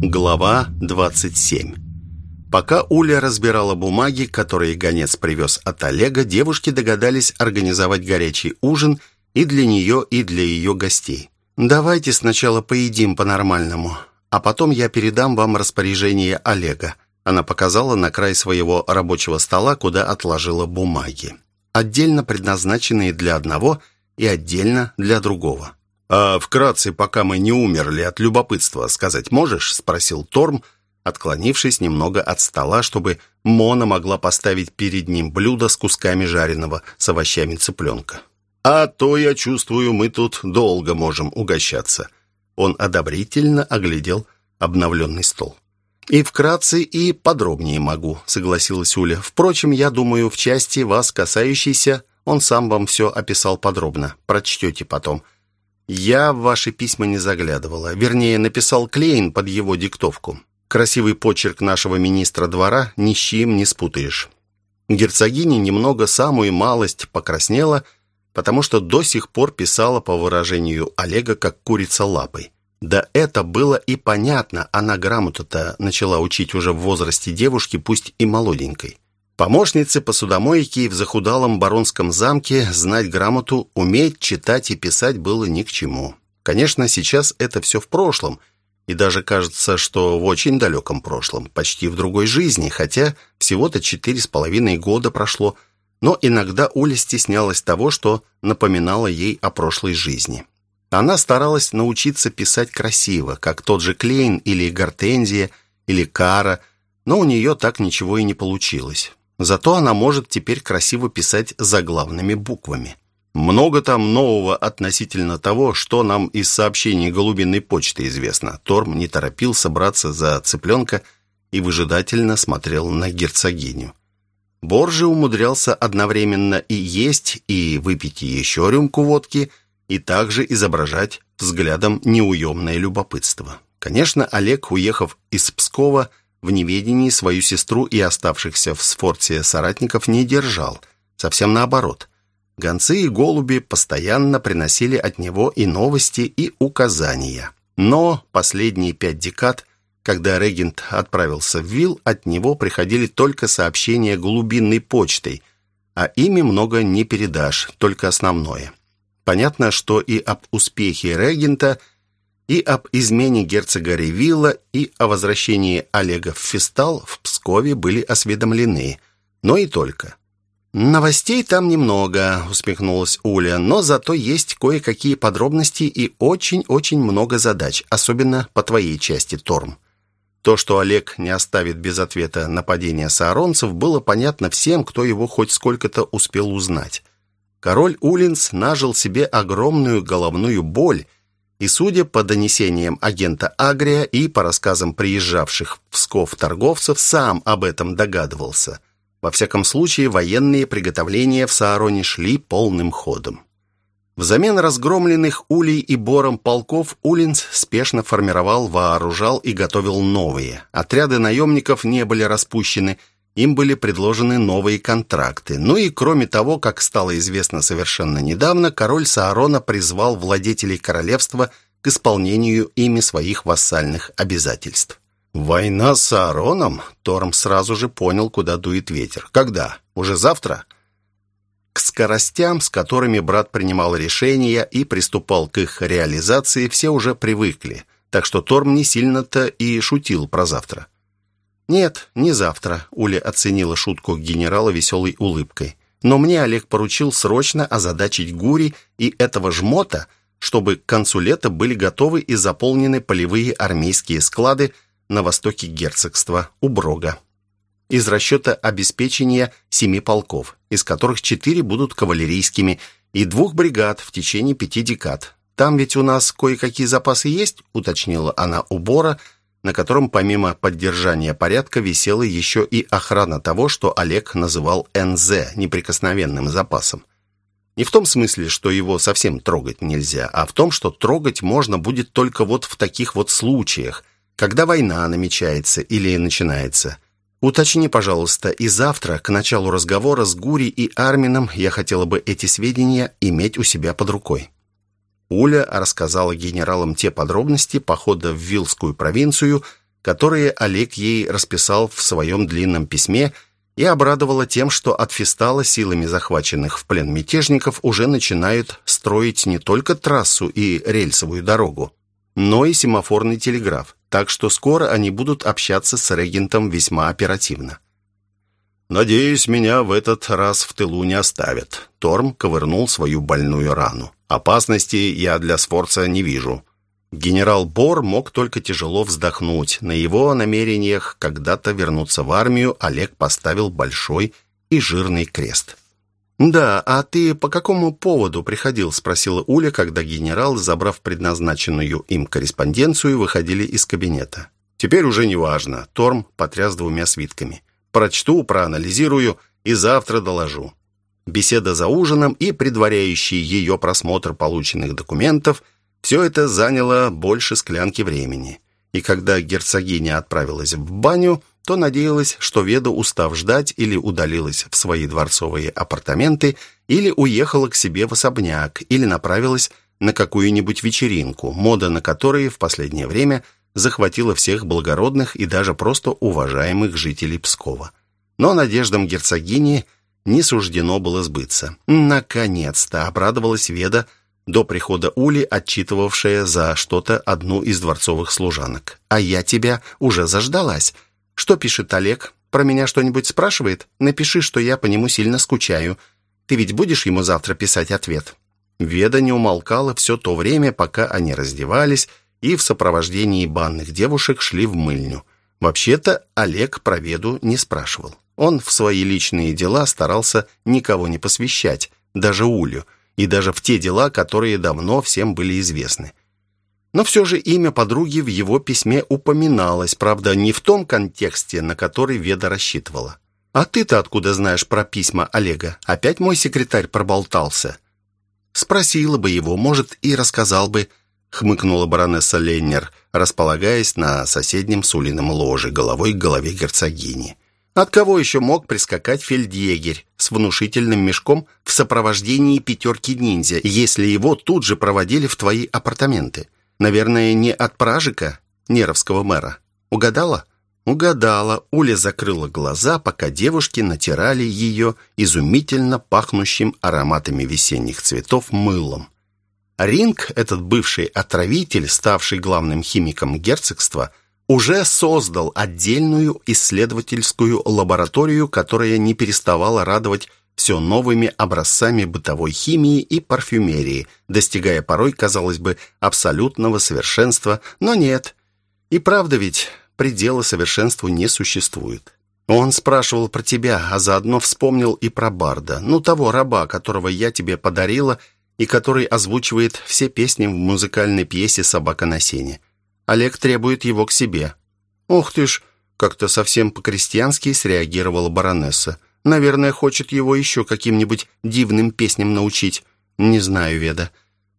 Глава 27 Пока Уля разбирала бумаги, которые гонец привез от Олега, девушки догадались организовать горячий ужин и для нее, и для ее гостей. «Давайте сначала поедим по-нормальному, а потом я передам вам распоряжение Олега». Она показала на край своего рабочего стола, куда отложила бумаги. Отдельно предназначенные для одного и отдельно для другого. «А вкратце, пока мы не умерли от любопытства, сказать можешь?» — спросил Торм, отклонившись немного от стола, чтобы Мона могла поставить перед ним блюдо с кусками жареного с овощами цыпленка. «А то, я чувствую, мы тут долго можем угощаться». Он одобрительно оглядел обновленный стол. «И вкратце, и подробнее могу», — согласилась Уля. «Впрочем, я думаю, в части вас касающейся, он сам вам все описал подробно. Прочтете потом». Я в ваши письма не заглядывала. Вернее, написал Клейн под его диктовку. Красивый почерк нашего министра двора ни с чем не спутаешь. Герцогиня немного самую малость покраснела, потому что до сих пор писала по выражению Олега как курица лапой. Да это было и понятно, она грамоту-то начала учить уже в возрасте девушки, пусть и молоденькой. Помощнице посудомойки в захудалом баронском замке знать грамоту, уметь читать и писать было ни к чему. Конечно, сейчас это все в прошлом, и даже кажется, что в очень далеком прошлом, почти в другой жизни, хотя всего-то четыре с половиной года прошло, но иногда Уля стеснялась того, что напоминало ей о прошлой жизни. Она старалась научиться писать красиво, как тот же Клейн или Гортензия или Кара, но у нее так ничего и не получилось. Зато она может теперь красиво писать заглавными буквами. Много там нового относительно того, что нам из сообщений голубиной почты известно. Торм не торопился браться за цыпленка и выжидательно смотрел на герцогиню. Боржи умудрялся одновременно и есть, и выпить еще рюмку водки, и также изображать взглядом неуемное любопытство. Конечно, Олег, уехав из Пскова, в неведении свою сестру и оставшихся в Сфорте соратников не держал. Совсем наоборот. Гонцы и голуби постоянно приносили от него и новости, и указания. Но последние пять декад, когда регент отправился в Вилл, от него приходили только сообщения голубиной почтой, а ими много не передашь, только основное. Понятно, что и об успехе регента – и об измене герцога Ревилла, и о возвращении Олега в Фестал в Пскове были осведомлены, но и только. «Новостей там немного», — усмехнулась Уля, «но зато есть кое-какие подробности и очень-очень много задач, особенно по твоей части, Торм». То, что Олег не оставит без ответа нападения сааронцев, было понятно всем, кто его хоть сколько-то успел узнать. Король Улинс нажил себе огромную головную боль и, судя по донесениям агента Агрия и по рассказам приезжавших в Псков торговцев, сам об этом догадывался. Во всяком случае, военные приготовления в Саароне шли полным ходом. Взамен разгромленных Улей и Бором полков Улинц спешно формировал, вооружал и готовил новые. Отряды наемников не были распущены, им были предложены новые контракты. Ну и кроме того, как стало известно совершенно недавно, король Саарона призвал владетелей королевства к исполнению ими своих вассальных обязательств. «Война с Саароном?» Торм сразу же понял, куда дует ветер. «Когда? Уже завтра?» К скоростям, с которыми брат принимал решения и приступал к их реализации, все уже привыкли, так что Торм не сильно-то и шутил про завтра. «Нет, не завтра», — Уля оценила шутку генерала веселой улыбкой. «Но мне Олег поручил срочно озадачить Гури и этого жмота, чтобы к концу лета были готовы и заполнены полевые армейские склады на востоке герцогства, у Брога. Из расчета обеспечения семи полков, из которых четыре будут кавалерийскими, и двух бригад в течение пяти декад. Там ведь у нас кое-какие запасы есть, уточнила она у Бора, — на котором помимо поддержания порядка висела еще и охрана того, что Олег называл НЗ, неприкосновенным запасом. Не в том смысле, что его совсем трогать нельзя, а в том, что трогать можно будет только вот в таких вот случаях, когда война намечается или начинается. Уточни, пожалуйста, и завтра, к началу разговора с Гури и Армином, я хотела бы эти сведения иметь у себя под рукой. Уля рассказала генералам те подробности похода в Вилскую провинцию, которые Олег ей расписал в своем длинном письме и обрадовала тем, что от Фистала силами захваченных в плен мятежников уже начинают строить не только трассу и рельсовую дорогу, но и семафорный телеграф, так что скоро они будут общаться с регентом весьма оперативно. «Надеюсь, меня в этот раз в тылу не оставят». Торм ковырнул свою больную рану. «Опасности я для Сфорца не вижу». Генерал Бор мог только тяжело вздохнуть. На его намерениях когда-то вернуться в армию Олег поставил большой и жирный крест. «Да, а ты по какому поводу приходил?» – спросила Уля, когда генерал, забрав предназначенную им корреспонденцию, выходили из кабинета. «Теперь уже не важно». Торм потряс двумя свитками. Прочту, проанализирую и завтра доложу. Беседа за ужином и предваряющий ее просмотр полученных документов – все это заняло больше склянки времени. И когда герцогиня отправилась в баню, то надеялась, что Веда, устав ждать, или удалилась в свои дворцовые апартаменты, или уехала к себе в особняк, или направилась на какую-нибудь вечеринку, мода на которые в последнее время – захватила всех благородных и даже просто уважаемых жителей Пскова. Но надеждам герцогини не суждено было сбыться. Наконец-то обрадовалась Веда, до прихода Ули, отчитывавшая за что-то одну из дворцовых служанок. «А я тебя уже заждалась. Что пишет Олег? Про меня что-нибудь спрашивает? Напиши, что я по нему сильно скучаю. Ты ведь будешь ему завтра писать ответ?» Веда не умолкала все то время, пока они раздевались, и в сопровождении банных девушек шли в мыльню. Вообще-то Олег про Веду не спрашивал. Он в свои личные дела старался никого не посвящать, даже Улю, и даже в те дела, которые давно всем были известны. Но все же имя подруги в его письме упоминалось, правда, не в том контексте, на который Веда рассчитывала. «А ты-то откуда знаешь про письма Олега? Опять мой секретарь проболтался?» Спросила бы его, может, и рассказал бы, хмыкнула баронесса Леннер, располагаясь на соседнем Сулином ложе, головой к голове герцогини. От кого еще мог прискакать фельдъегерь с внушительным мешком в сопровождении пятерки ниндзя, если его тут же проводили в твои апартаменты? Наверное, не от пражика, неровского мэра. Угадала? Угадала. Уля закрыла глаза, пока девушки натирали ее изумительно пахнущим ароматами весенних цветов мылом. Ринг, этот бывший отравитель, ставший главным химиком герцогства, уже создал отдельную исследовательскую лабораторию, которая не переставала радовать все новыми образцами бытовой химии и парфюмерии, достигая порой, казалось бы, абсолютного совершенства, но нет. И правда ведь, предела совершенству не существует. Он спрашивал про тебя, а заодно вспомнил и про Барда, ну того раба, которого я тебе подарила и который озвучивает все песни в музыкальной пьесе «Собака на сене». Олег требует его к себе. «Ух ты ж!» — как-то совсем по-крестьянски среагировала баронесса. «Наверное, хочет его еще каким-нибудь дивным песням научить. Не знаю, Веда».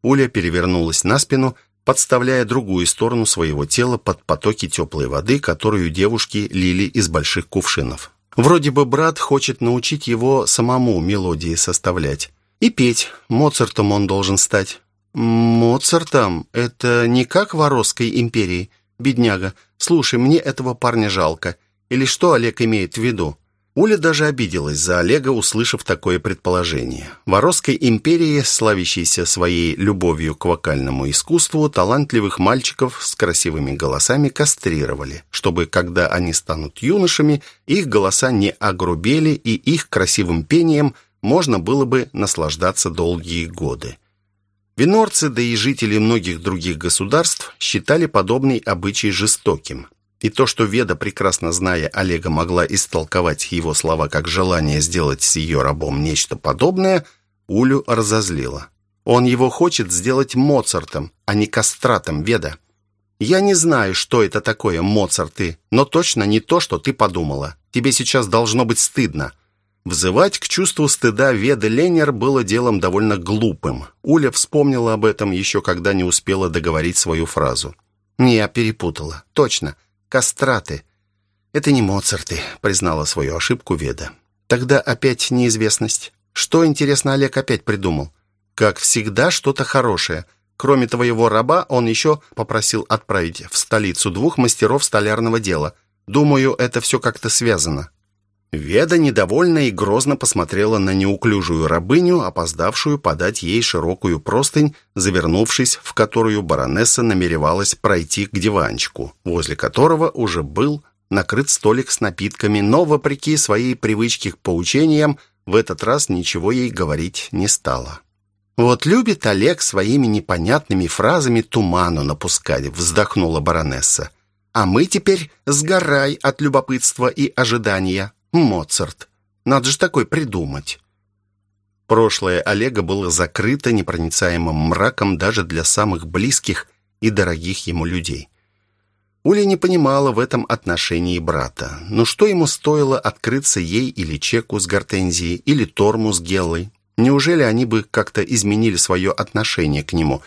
Уля перевернулась на спину, подставляя другую сторону своего тела под потоки теплой воды, которую девушки лили из больших кувшинов. Вроде бы брат хочет научить его самому мелодии составлять. И петь. Моцартом он должен стать. Моцартом? Это не как в Оросской империи. Бедняга. Слушай, мне этого парня жалко. Или что Олег имеет в виду? Уля даже обиделась за Олега, услышав такое предположение. В Оросской империи, славящейся своей любовью к вокальному искусству, талантливых мальчиков с красивыми голосами кастрировали, чтобы, когда они станут юношами, их голоса не огрубели и их красивым пением – можно было бы наслаждаться долгие годы. Винорцы, да и жители многих других государств считали подобный обычай жестоким. И то, что Веда, прекрасно зная Олега, могла истолковать его слова как желание сделать с ее рабом нечто подобное, Улю разозлила. Он его хочет сделать Моцартом, а не кастратом, Веда. Я не знаю, что это такое, Моцарты, но точно не то, что ты подумала. Тебе сейчас должно быть стыдно. Взывать к чувству стыда Веды Ленер было делом довольно глупым. Уля вспомнила об этом еще когда не успела договорить свою фразу. «Не, я перепутала. Точно. Кастраты. Это не Моцарты», — признала свою ошибку Веда. «Тогда опять неизвестность. Что, интересно, Олег опять придумал? Как всегда, что-то хорошее. Кроме твоего раба, он еще попросил отправить в столицу двух мастеров столярного дела. Думаю, это все как-то связано». Веда недовольна и грозно посмотрела на неуклюжую рабыню, опоздавшую подать ей широкую простынь, завернувшись, в которую баронесса намеревалась пройти к диванчику, возле которого уже был накрыт столик с напитками, но, вопреки своей привычке к поучениям, в этот раз ничего ей говорить не стало. «Вот любит Олег своими непонятными фразами туману напускать», вздохнула баронесса. «А мы теперь сгорай от любопытства и ожидания. Моцарт. Надо же такой придумать». Прошлое Олега было закрыто непроницаемым мраком даже для самых близких и дорогих ему людей. Уля не понимала в этом отношении брата. Но что ему стоило открыться ей или Чеку с Гортензией, или Торму с Геллой? Неужели они бы как-то изменили свое отношение к нему,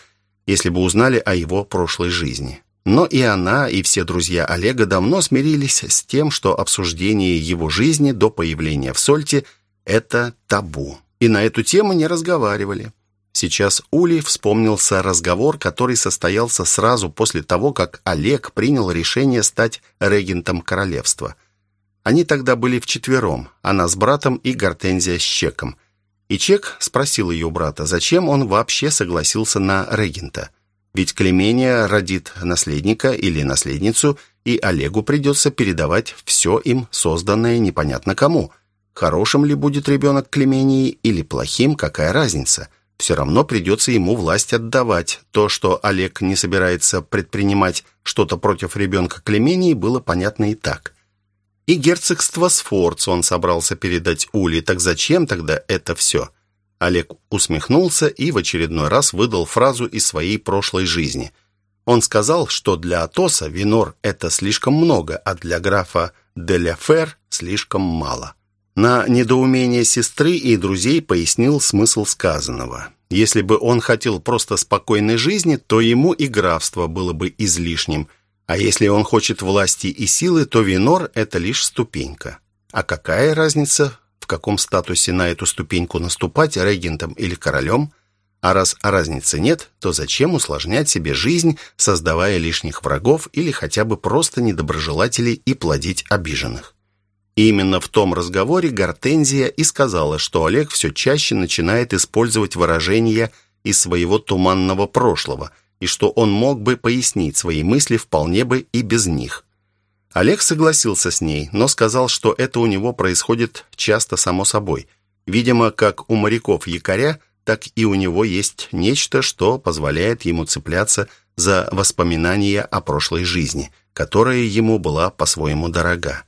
если бы узнали о его прошлой жизни? Но и она, и все друзья Олега давно смирились с тем, что обсуждение его жизни до появления в Сольте – это табу. И на эту тему не разговаривали. Сейчас Ули вспомнился разговор, который состоялся сразу после того, как Олег принял решение стать регентом королевства. Они тогда были вчетвером, она с братом и Гортензия с Чеком. И Чек спросил ее брата, зачем он вообще согласился на регента. Ведь Клемения родит наследника или наследницу, и Олегу придется передавать все им созданное непонятно кому. Хорошим ли будет ребенок Клемении или плохим, какая разница? Все равно придется ему власть отдавать. То, что Олег не собирается предпринимать что-то против ребенка Клемении, было понятно и так. И герцогство Сфорц он собрался передать Ули. Так зачем тогда это все? Олег усмехнулся и в очередной раз выдал фразу из своей прошлой жизни. Он сказал, что для Атоса Винор это слишком много, а для графа Деляфер слишком мало. На недоумение сестры и друзей пояснил смысл сказанного. Если бы он хотел просто спокойной жизни, то ему и графство было бы излишним – а если он хочет власти и силы, то Винор – это лишь ступенька. А какая разница, в каком статусе на эту ступеньку наступать, регентом или королем? А раз разницы нет, то зачем усложнять себе жизнь, создавая лишних врагов или хотя бы просто недоброжелателей и плодить обиженных? Именно в том разговоре Гортензия и сказала, что Олег все чаще начинает использовать выражения из своего туманного прошлого – и что он мог бы пояснить свои мысли вполне бы и без них. Олег согласился с ней, но сказал, что это у него происходит часто само собой. Видимо, как у моряков якоря, так и у него есть нечто, что позволяет ему цепляться за воспоминания о прошлой жизни, которая ему была по-своему дорога.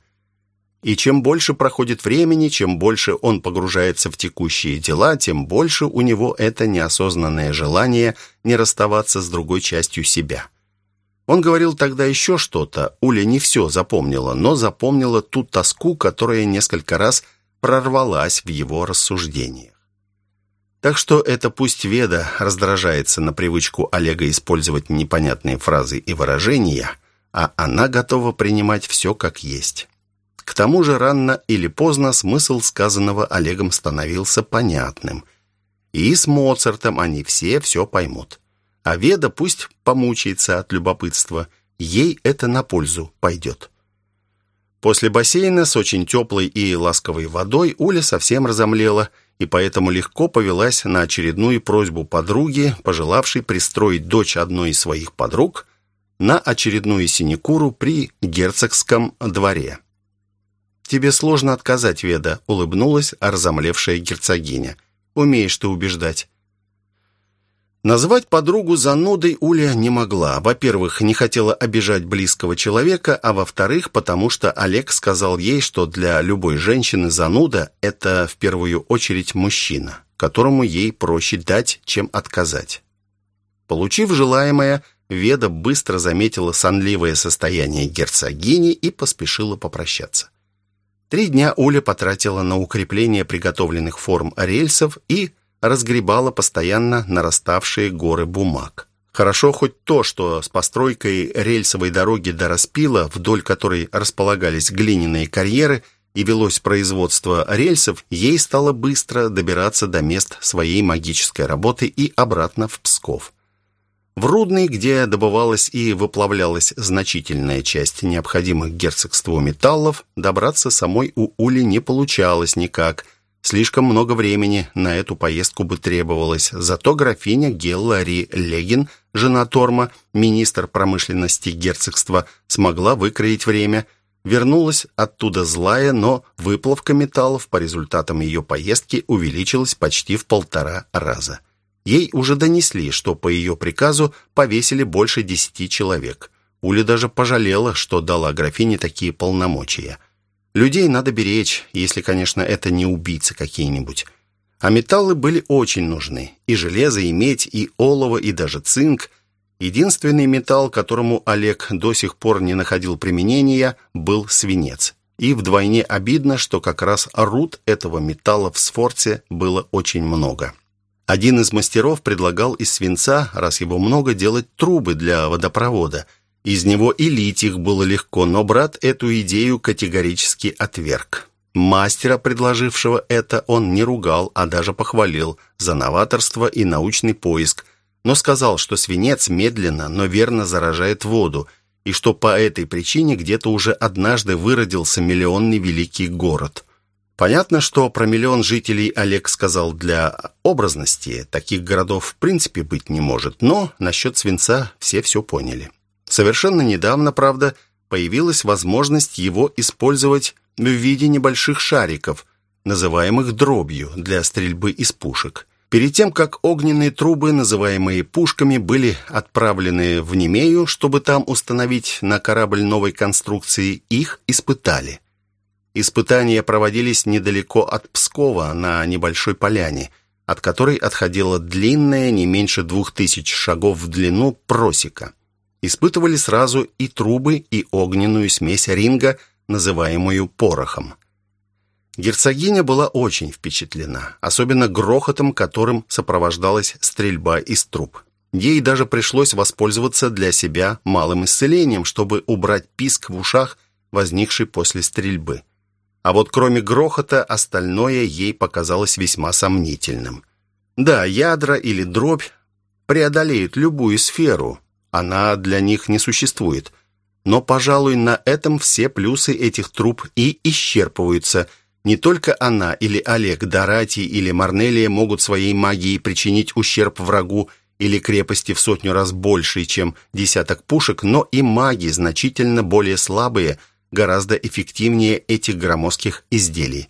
И чем больше проходит времени, чем больше он погружается в текущие дела, тем больше у него это неосознанное желание не расставаться с другой частью себя. Он говорил тогда еще что-то, Уля не все запомнила, но запомнила ту тоску, которая несколько раз прорвалась в его рассуждениях. Так что это пусть Веда раздражается на привычку Олега использовать непонятные фразы и выражения, а она готова принимать все как есть. К тому же рано или поздно смысл сказанного Олегом становился понятным. И с Моцартом они все все поймут. А Веда пусть помучается от любопытства, ей это на пользу пойдет. После бассейна с очень теплой и ласковой водой Уля совсем разомлела и поэтому легко повелась на очередную просьбу подруги, пожелавшей пристроить дочь одной из своих подруг на очередную синекуру при герцогском дворе. «Тебе сложно отказать, Веда», — улыбнулась разомлевшая герцогиня. «Умеешь ты убеждать». Назвать подругу занудой Уля не могла. Во-первых, не хотела обижать близкого человека, а во-вторых, потому что Олег сказал ей, что для любой женщины зануда – это в первую очередь мужчина, которому ей проще дать, чем отказать. Получив желаемое, Веда быстро заметила сонливое состояние герцогини и поспешила попрощаться. Три дня Уля потратила на укрепление приготовленных форм рельсов и разгребала постоянно нараставшие горы бумаг. Хорошо хоть то, что с постройкой рельсовой дороги до Распила, вдоль которой располагались глиняные карьеры и велось производство рельсов, ей стало быстро добираться до мест своей магической работы и обратно в Псков. В Рудный, где добывалась и выплавлялась значительная часть необходимых герцогству металлов, добраться самой у Ули не получалось никак. Слишком много времени на эту поездку бы требовалось. Зато графиня Геллари Легин, жена Торма, министр промышленности герцогства, смогла выкроить время. Вернулась оттуда злая, но выплавка металлов по результатам ее поездки увеличилась почти в полтора раза. Ей уже донесли, что по ее приказу повесили больше десяти человек. Уля даже пожалела, что дала графине такие полномочия. Людей надо беречь, если, конечно, это не убийцы какие-нибудь. А металлы были очень нужны. И железо, и медь, и олово, и даже цинк. Единственный металл, которому Олег до сих пор не находил применения, был свинец. И вдвойне обидно, что как раз руд этого металла в Сфорте было очень много. Один из мастеров предлагал из свинца, раз его много, делать трубы для водопровода. Из него и лить их было легко, но брат эту идею категорически отверг. Мастера, предложившего это, он не ругал, а даже похвалил за новаторство и научный поиск, но сказал, что свинец медленно, но верно заражает воду, и что по этой причине где-то уже однажды выродился миллионный великий город. Понятно, что про миллион жителей Олег сказал для образности. Таких городов в принципе быть не может. Но насчет свинца все все поняли. Совершенно недавно, правда, появилась возможность его использовать в виде небольших шариков, называемых дробью, для стрельбы из пушек. Перед тем, как огненные трубы, называемые пушками, были отправлены в Немею, чтобы там установить на корабль новой конструкции, их испытали. Испытания проводились недалеко от Пскова, на небольшой поляне, от которой отходила длинная, не меньше двух тысяч шагов в длину, просека. Испытывали сразу и трубы, и огненную смесь ринга, называемую порохом. Герцогиня была очень впечатлена, особенно грохотом, которым сопровождалась стрельба из труб. Ей даже пришлось воспользоваться для себя малым исцелением, чтобы убрать писк в ушах, возникший после стрельбы. А вот кроме грохота, остальное ей показалось весьма сомнительным. Да, ядра или дробь преодолеют любую сферу. Она для них не существует. Но, пожалуй, на этом все плюсы этих труб и исчерпываются. Не только она или Олег, Дорати или Марнелия могут своей магией причинить ущерб врагу или крепости в сотню раз больший, чем десяток пушек, но и маги, значительно более слабые – гораздо эффективнее этих громоздких изделий.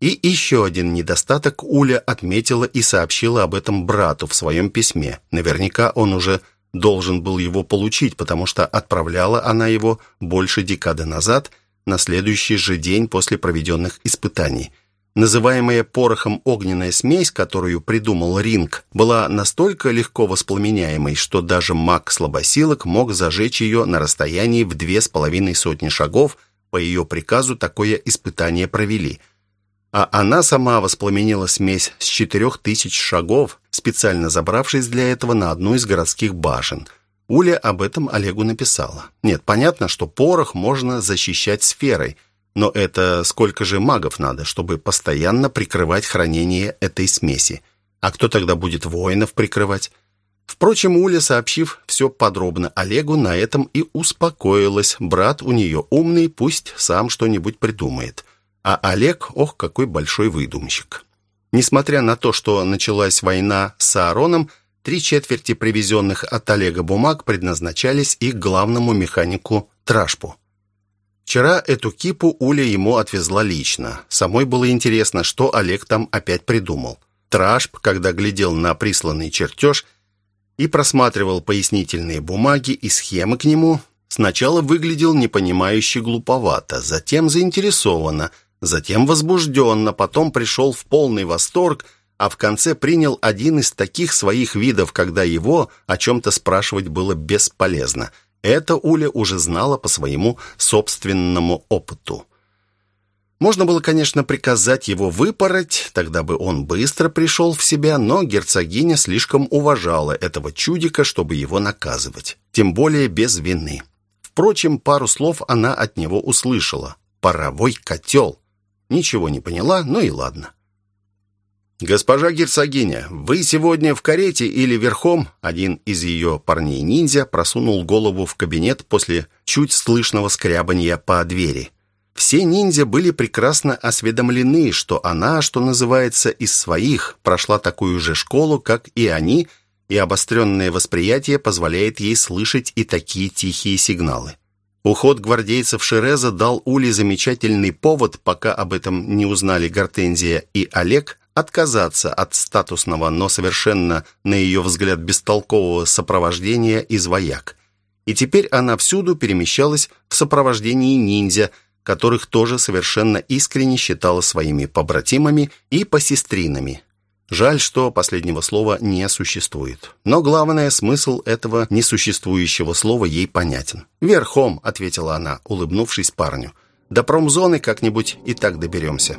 И еще один недостаток Уля отметила и сообщила об этом брату в своем письме. Наверняка он уже должен был его получить, потому что отправляла она его больше декады назад, на следующий же день после проведенных испытаний – Называемая порохом огненная смесь, которую придумал Ринг, была настолько легко воспламеняемой, что даже маг-слабосилок мог зажечь ее на расстоянии в две с половиной сотни шагов. По ее приказу такое испытание провели. А она сама воспламенила смесь с четырех тысяч шагов, специально забравшись для этого на одну из городских башен. Уля об этом Олегу написала. Нет, понятно, что порох можно защищать сферой – но это сколько же магов надо, чтобы постоянно прикрывать хранение этой смеси? А кто тогда будет воинов прикрывать? Впрочем, Уля, сообщив все подробно Олегу, на этом и успокоилась. Брат у нее умный, пусть сам что-нибудь придумает. А Олег, ох, какой большой выдумщик. Несмотря на то, что началась война с Аароном, три четверти привезенных от Олега бумаг предназначались и главному механику Трашпу. Вчера эту кипу Уля ему отвезла лично. Самой было интересно, что Олег там опять придумал. Трашп, когда глядел на присланный чертеж и просматривал пояснительные бумаги и схемы к нему, сначала выглядел непонимающе глуповато, затем заинтересованно, затем возбужденно, потом пришел в полный восторг, а в конце принял один из таких своих видов, когда его о чем-то спрашивать было бесполезно – это Уля уже знала по своему собственному опыту. Можно было, конечно, приказать его выпороть, тогда бы он быстро пришел в себя, но герцогиня слишком уважала этого чудика, чтобы его наказывать, тем более без вины. Впрочем, пару слов она от него услышала. «Паровой котел». Ничего не поняла, ну и ладно. «Госпожа герцогиня, вы сегодня в карете или верхом?» Один из ее парней-ниндзя просунул голову в кабинет после чуть слышного скрябанья по двери. Все ниндзя были прекрасно осведомлены, что она, что называется, из своих, прошла такую же школу, как и они, и обостренное восприятие позволяет ей слышать и такие тихие сигналы. Уход гвардейцев Шереза дал Уле замечательный повод, пока об этом не узнали Гортензия и Олег, отказаться от статусного, но совершенно, на ее взгляд, бестолкового сопровождения из вояк. И теперь она всюду перемещалась в сопровождении ниндзя, которых тоже совершенно искренне считала своими побратимами и посестринами. Жаль, что последнего слова не существует. Но главное, смысл этого несуществующего слова ей понятен. «Верхом», — ответила она, улыбнувшись парню. «До промзоны как-нибудь и так доберемся».